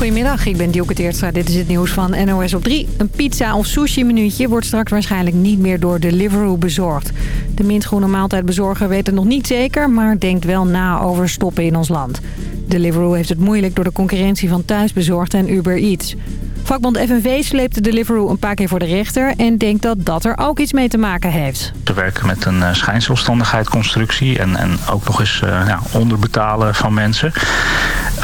Goedemiddag, ik ben Dielke Teertstra. Dit is het nieuws van NOS op 3. Een pizza of sushi minuutje wordt straks waarschijnlijk niet meer door Deliveroo bezorgd. De mintgroene maaltijdbezorger weet het nog niet zeker, maar denkt wel na over stoppen in ons land. Deliveroo heeft het moeilijk door de concurrentie van thuisbezorgd en Uber Eats. Vakbond FNV sleepte Deliveroo een paar keer voor de rechter... en denkt dat dat er ook iets mee te maken heeft. Ze werken met een uh, schijnzelfstandigheidconstructie... En, en ook nog eens uh, ja, onderbetalen van mensen.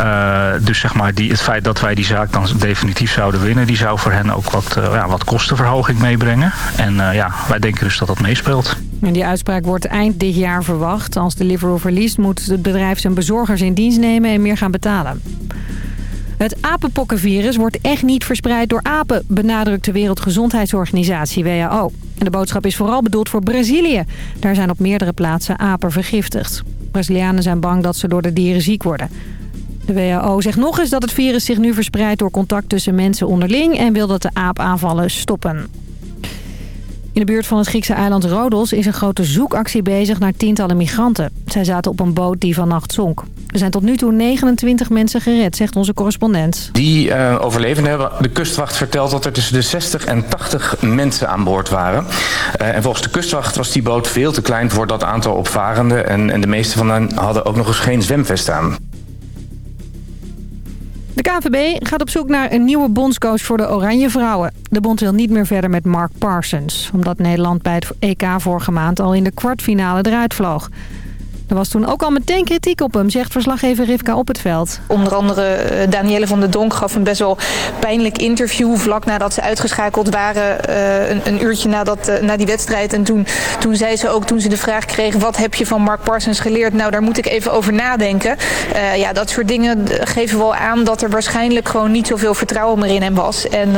Uh, dus zeg maar die, het feit dat wij die zaak dan definitief zouden winnen... die zou voor hen ook wat, ja, wat kostenverhoging meebrengen. En ja, wij denken dus dat dat meespeelt. En die uitspraak wordt eind dit jaar verwacht. Als Deliveroo verliest moet het bedrijf zijn bezorgers in dienst nemen... en meer gaan betalen. Het apenpokkenvirus wordt echt niet verspreid door apen, benadrukt de Wereldgezondheidsorganisatie WHO. En de boodschap is vooral bedoeld voor Brazilië. Daar zijn op meerdere plaatsen apen vergiftigd. Brazilianen zijn bang dat ze door de dieren ziek worden. De WHO zegt nog eens dat het virus zich nu verspreidt door contact tussen mensen onderling... en wil dat de aapaanvallen stoppen. In de buurt van het Griekse eiland Rodos is een grote zoekactie bezig naar tientallen migranten. Zij zaten op een boot die vannacht zonk. Er zijn tot nu toe 29 mensen gered, zegt onze correspondent. Die uh, overlevenden hebben de kustwacht verteld dat er tussen de 60 en 80 mensen aan boord waren. Uh, en volgens de kustwacht was die boot veel te klein voor dat aantal opvarenden. En, en de meeste van hen hadden ook nog eens geen zwemvest aan. De KVB gaat op zoek naar een nieuwe bondscoach voor de Oranje Vrouwen. De bond wil niet meer verder met Mark Parsons... omdat Nederland bij het EK vorige maand al in de kwartfinale eruit vloog. Er was toen ook al meteen kritiek op hem, zegt verslaggever Rivka op het veld. Onder andere uh, Danielle van der Donk gaf een best wel pijnlijk interview... vlak nadat ze uitgeschakeld waren, uh, een, een, uurtje nadat, uh, na die wedstrijd. En toen, toen zei ze ook, toen ze de vraag kreeg... wat heb je van Mark Parsons geleerd? Nou, daar moet ik even over nadenken. ja, dat soort dingen geven wel aan dat er waarschijnlijk gewoon niet zoveel vertrouwen meer in hem was. En,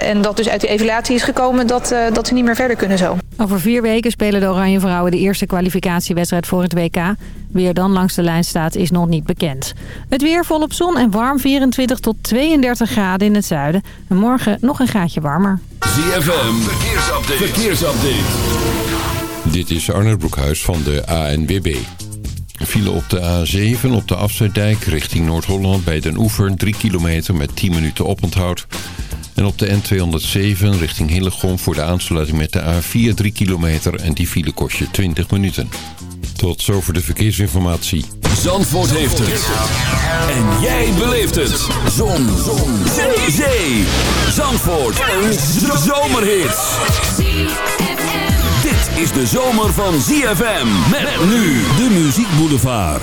en dat dus uit die evaluatie is gekomen dat, dat ze niet meer verder kunnen zo. Over vier weken spelen de Oranje Vrouwen de eerste kwalificatiewedstrijd voor het WK. Wie er dan langs de lijn staat is nog niet bekend. Het weer volop zon en warm 24 tot 32 graden in het zuiden. En morgen nog een graadje warmer. ZFM, verkeersupdate. verkeersupdate. Dit is Arnold Broekhuis van de ANWB. File op de A7 op de Afsluitdijk richting Noord-Holland bij Den Oever 3 kilometer met 10 minuten oponthoud. En op de N207 richting Hillegom voor de aansluiting met de A4 3 kilometer en die file kost je 20 minuten. Tot zover de verkeersinformatie. Zandvoort heeft het. En jij beleeft het. Zon. Zon. Zee. Zee. Zandvoort. Een zomerhit. Dit is de zomer van ZFM. Met nu de Muziek Boulevard.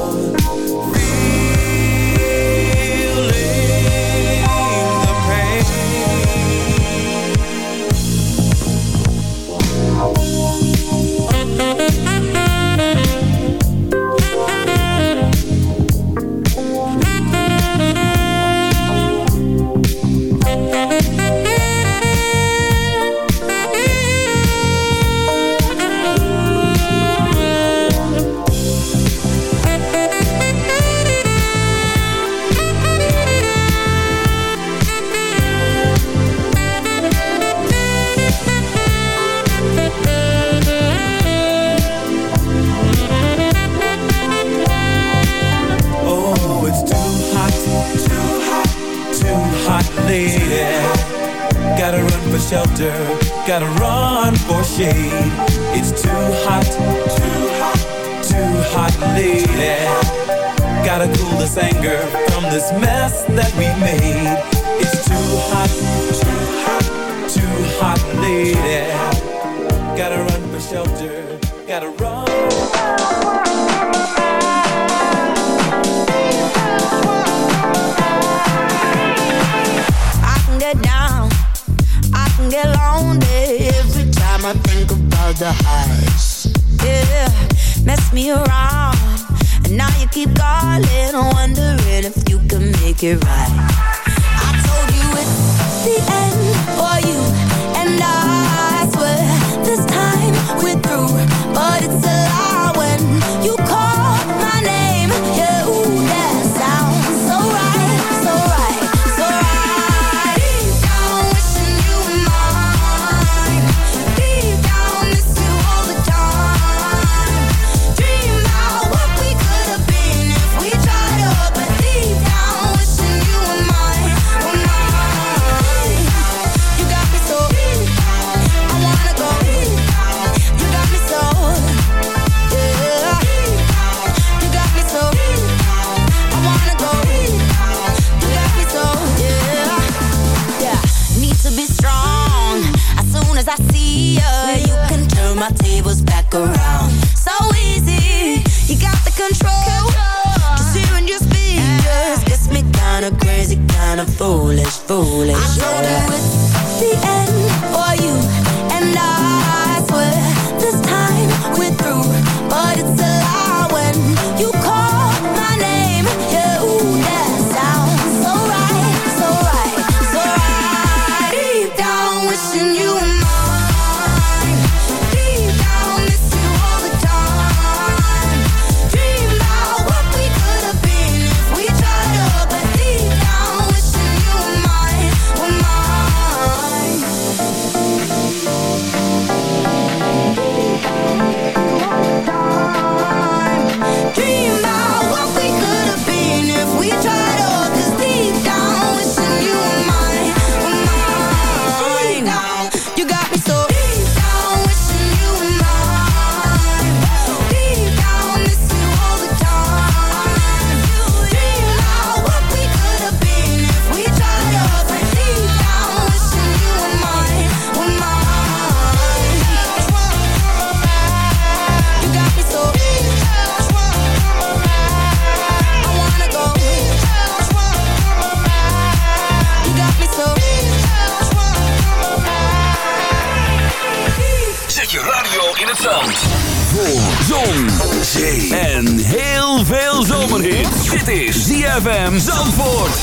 veel zomerhits. Dit is ZFM Zandvoort.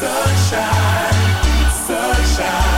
Sunshine, sunshine.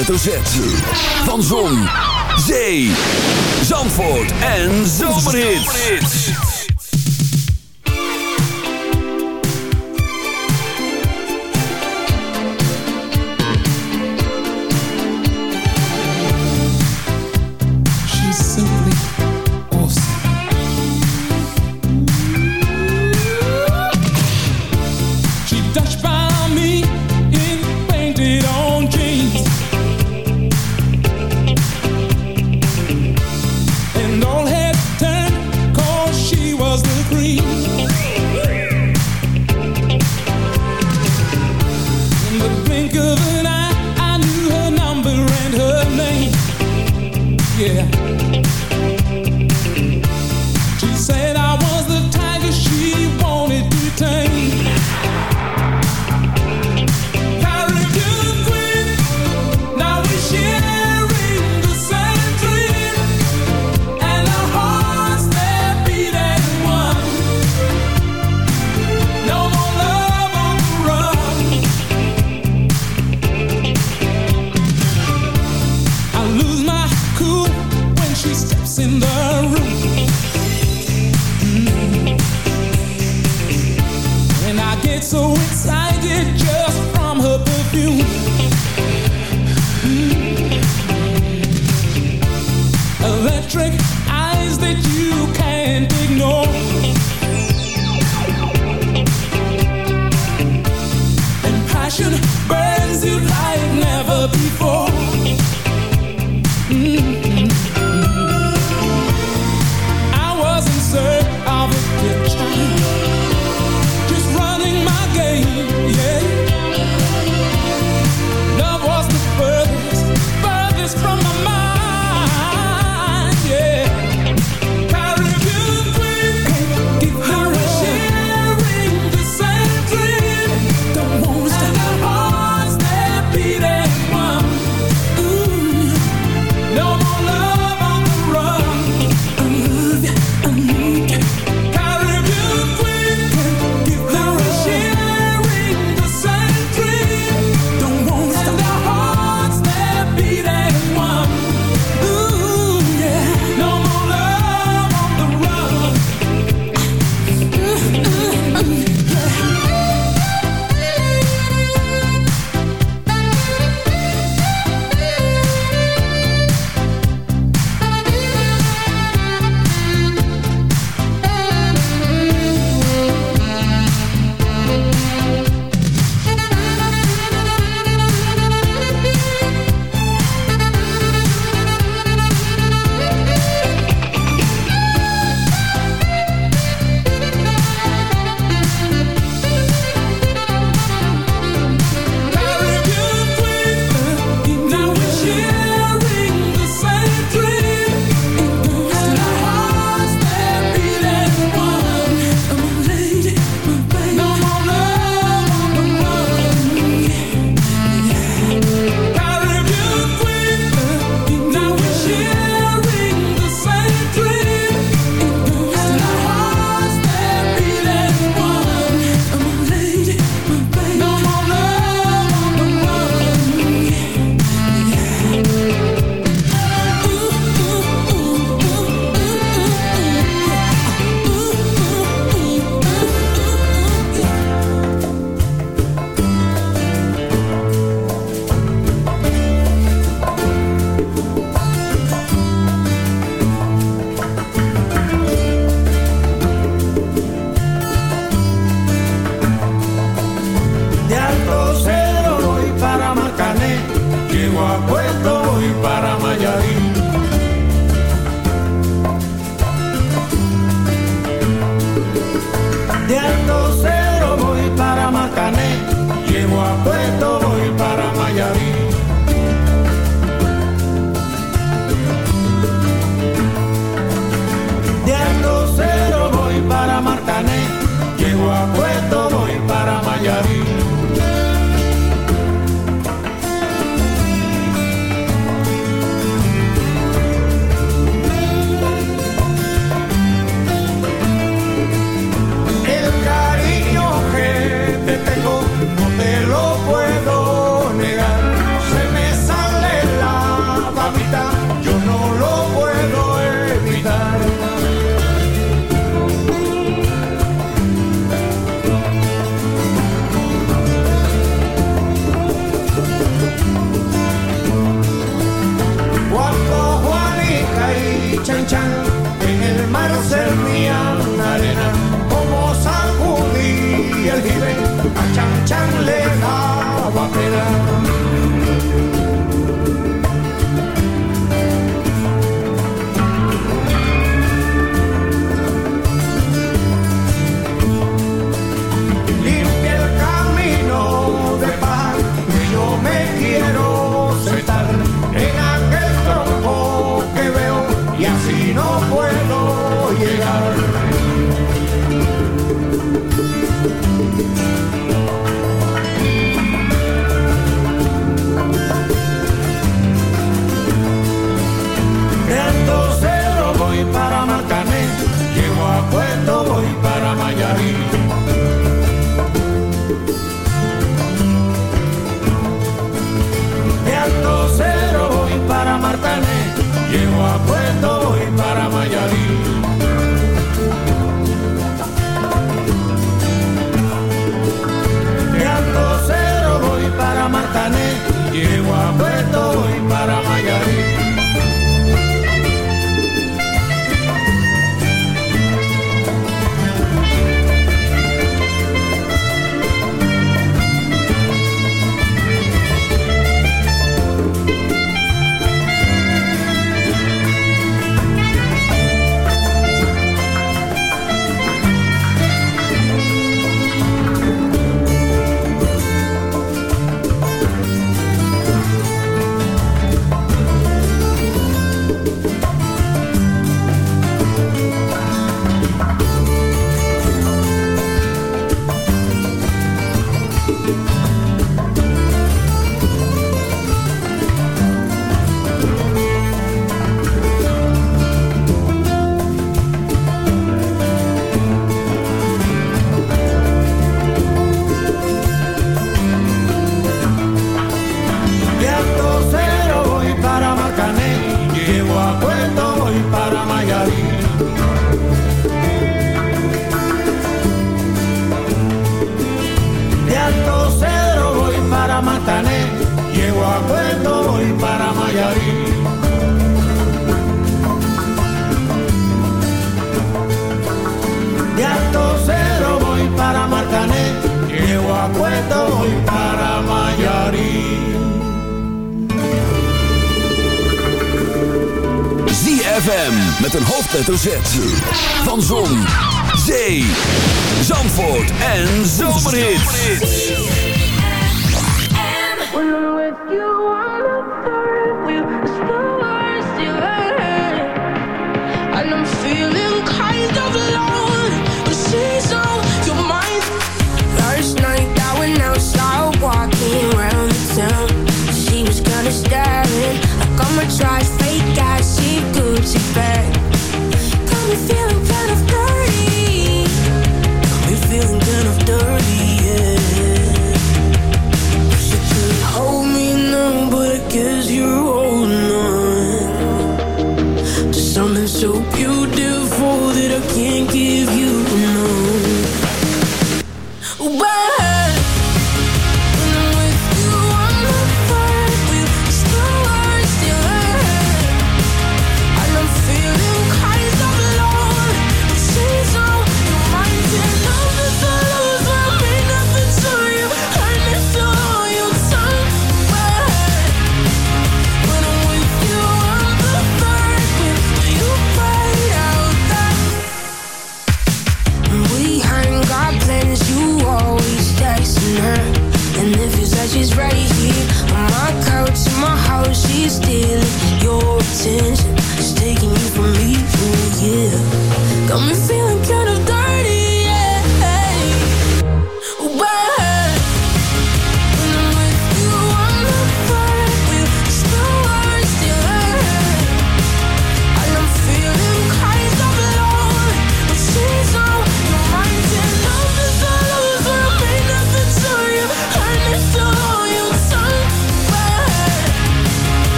hoofdletter Van Zon, Zee, Said ZFM.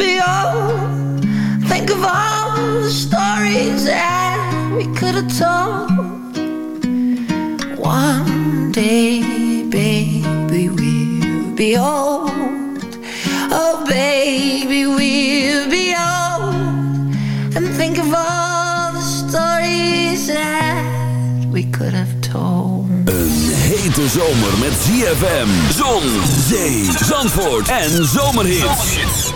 all. Think of all the stories that we could have told. One day, baby, we'll be old. Oh, baby, we'll be old. And think of all the stories that we could have told. Een hete zomer met ZFM, zon, zee, zandvoort en zomerhits.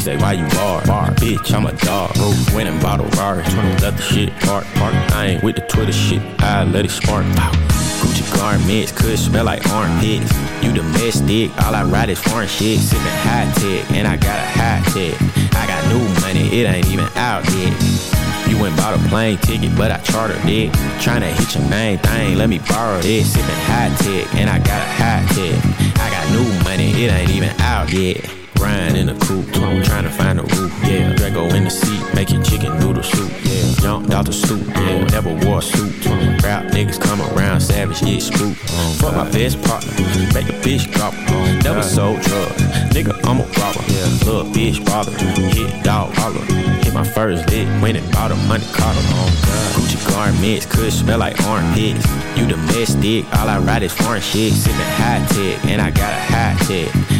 Say why you bar, bar, bitch, I'm a dog, bro, bought a Rari, let the shit park, park, I ain't with the Twitter shit, I let it spark, wow. Gucci garments could smell like armpits. You domestic, all I ride is foreign shit. Sippin' high tech, and I got a high tech. I got new money, it ain't even out yet. You went bought a plane ticket, but I chartered it. Tryna hit your main thing, let me borrow this. Sippin' high tech, and I got a high tech. I got new money, it ain't even out yet. Grind in the coupe, I'm trying to find a roof, yeah. Draco in the seat, making chicken noodle soup, yeah. Jumped out the stoop, yeah. Never wore a suit. Rap niggas come around, savage, get spook. Fuck my best partner, make a bitch gobble. Never sold drugs, nigga, I'm a robber. Yeah. Little bitch bother, hit dog holler. Hit my first lick, went and bought a money collar. Gucci garments could smell like armpits. You domestic, all I ride is foreign shit. Sippin' high tech, and I got a high tech.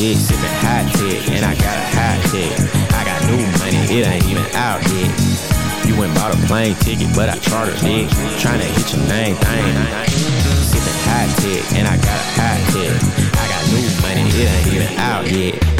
ride is foreign shit. Sippin' high tech, and I got a high tech. I got new money, it ain't even out yet. You went bought a plane ticket, but I chartered it. Tryna hit your main thing. Sippin' high tech, and I got a high tech. I got new money, it ain't even out yet.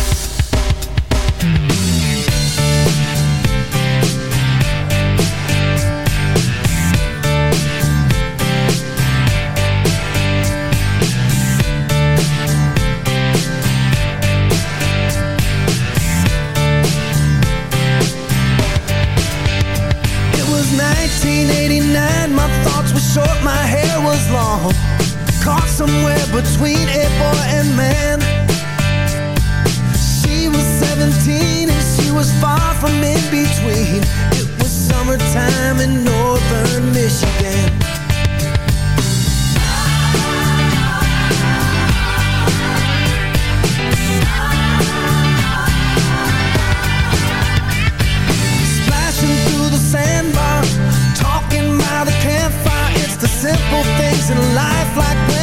Caught somewhere between a boy and man. She was 17 and she was far from in between. It was summertime in northern Michigan. Splashing through the sandbar, talking by the campfire. It's the simple things in life, like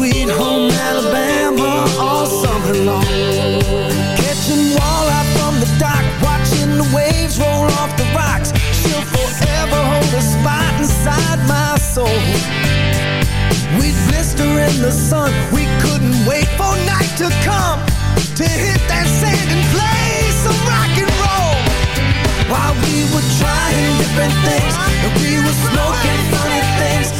Sweet Home Alabama all summer long. Catching walleye from the dock, watching the waves roll off the rocks. She'll forever hold a spot inside my soul. We'd blister in the sun, we couldn't wait for night to come to hit that sand and play some rock and roll. While we were trying different things, and we were smoking funny things,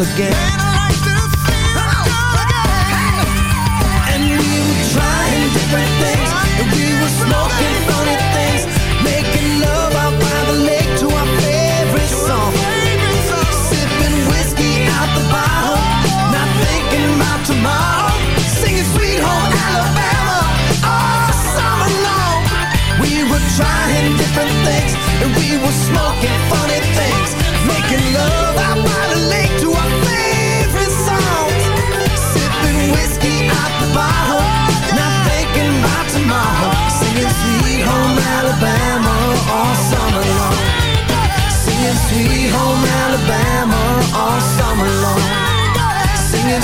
again.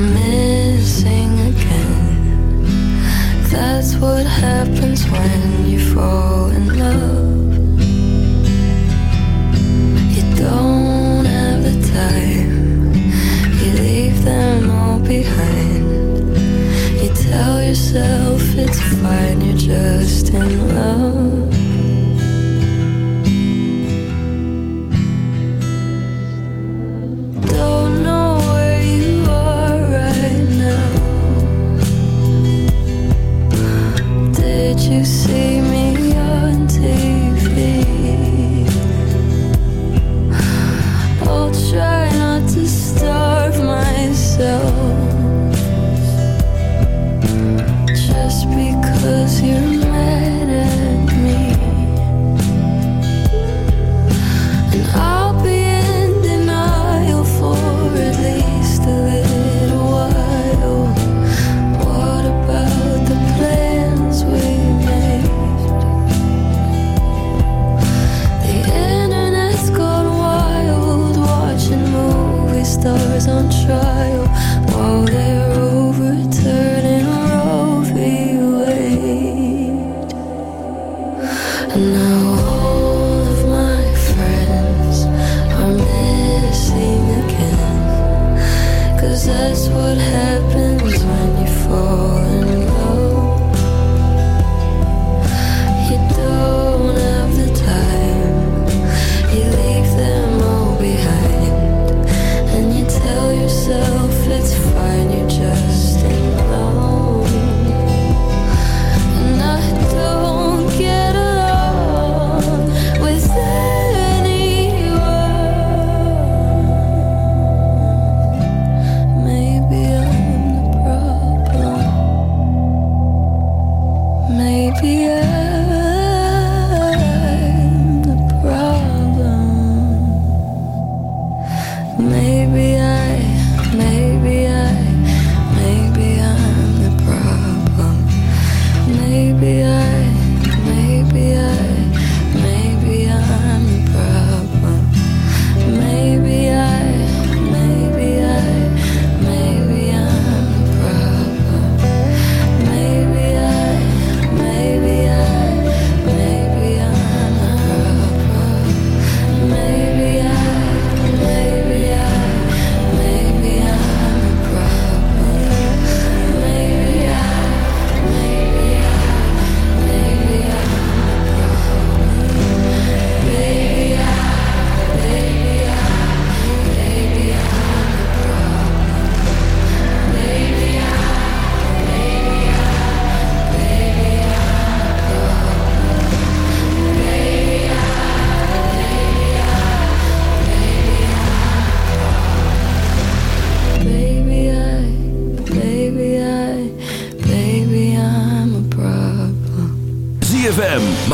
Missing again. That's what happens when you fall in love. You don't have the time, you leave them all behind. You tell yourself it's fine.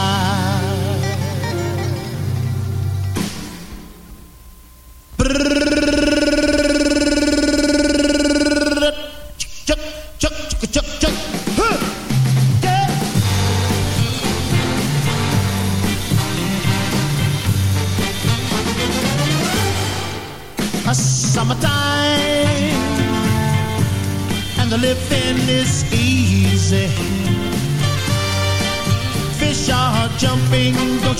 Chuck,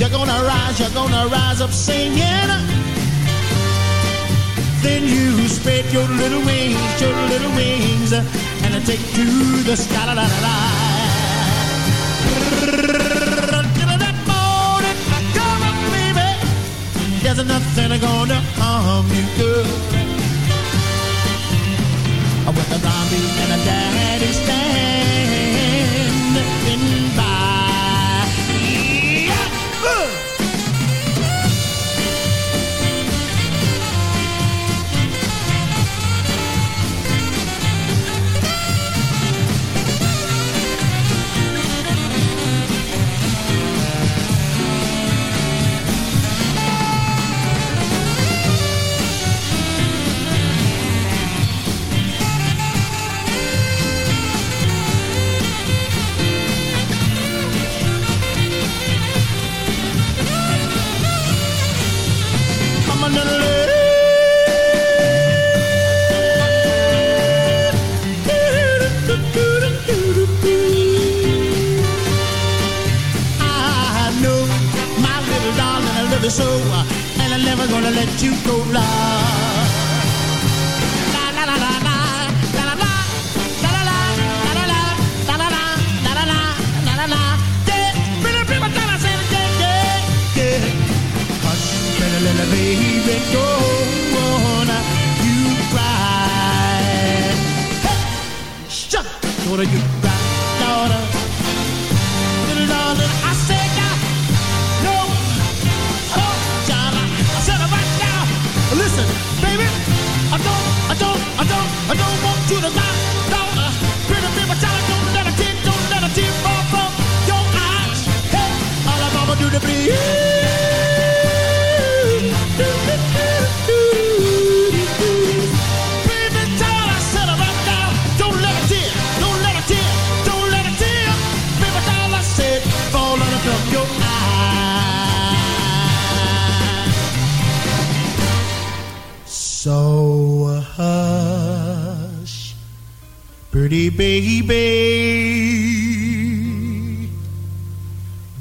You're gonna rise, you're gonna rise up singing. Then you spread your little wings, your little wings, and I take to the sky. La, la, la, la. Till that morning, come on, baby. There's nothing gonna harm you, girl. With the mommy and the daddy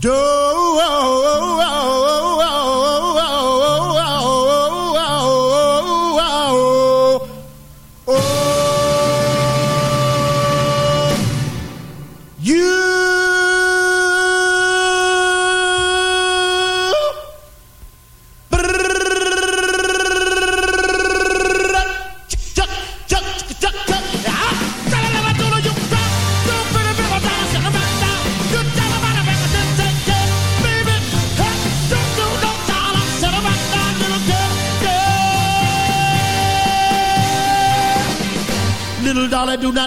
Little